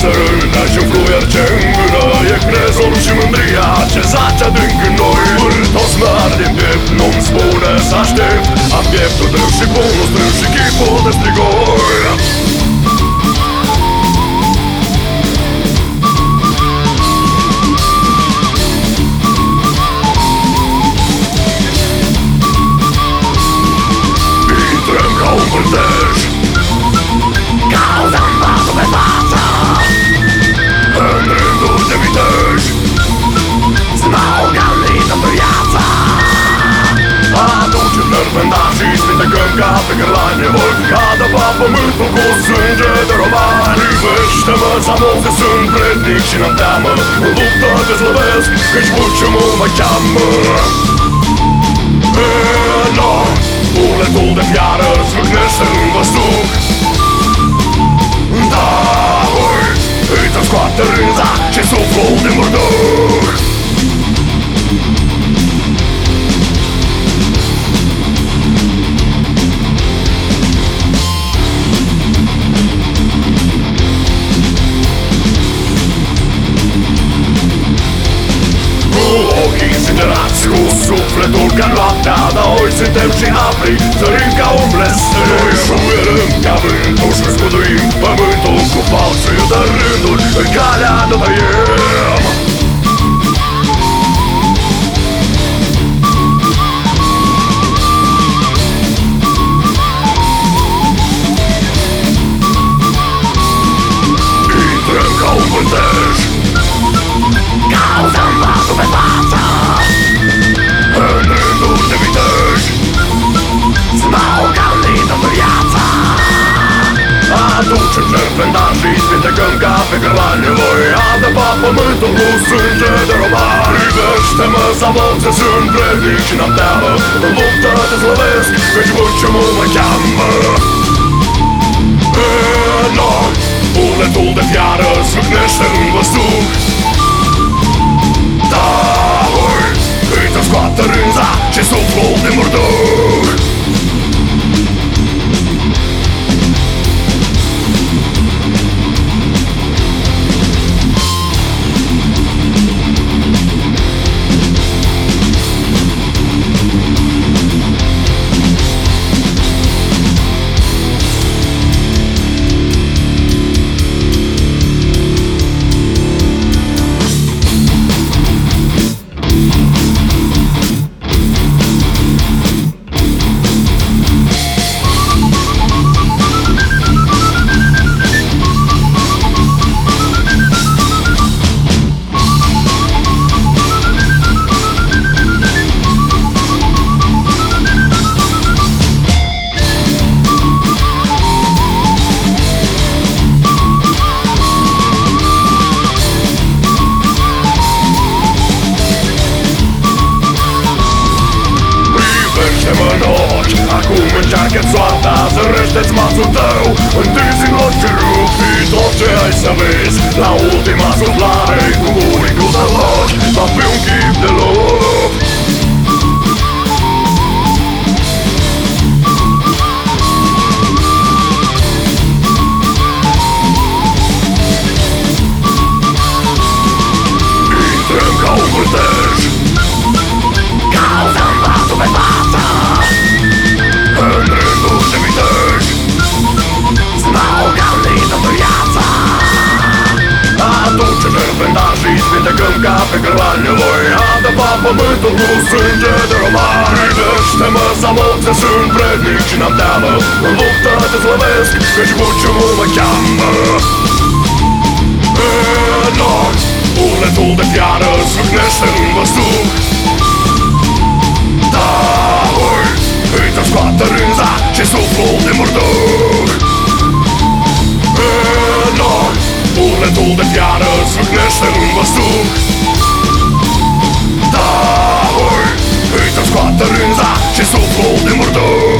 țărâri și fluier ce îngână E crezul și mândria ce zace adânc în noi Vârtos mă din piept, nu-mi spune să aștept. Am pieptul și bunul strâng și chipul de strigoi. Sânge de roman Privește-mă să mult că sunt vrednic și n-am teamă. În luptă te slăvesc Căci buciumul mă cheamă. Enorm Buletul de fiară Zvâcnește în văzduh Da, ui Îi te scoate rânza Și suflul de cu sufletul ca noaptea Dar noi suntem și apri, sărim ca un Aducem nervendașii Spintecăm ca pe cărlani Voi adăpa pământul cu sânge de roman. Privește-mă să că sunt vrednic și n-am teamă În luptă te slăvesc Căci buciumul mă cheamă. Enorm Buletul de fiară Zvâcnește în văzduh. Da, ui Îi te scoate rânza Și suflul Acum încearcă soarta Zărește-ți masul tău. Întinzi în ochi și rupi Tot ce ai să vezi. La ultima suflare Cu unicul tău adăpa pământul cu sânge de roman Privește-mă să mult că sunt vrednic și n-am teamă. În luptă te slăvesc Căci buciumul mă cheamă. Enorm Buletul de fiară Zvâcnește în văzduh. Da, ui Îi te scoate rânza Și suflul de murduc Da, ui Îi te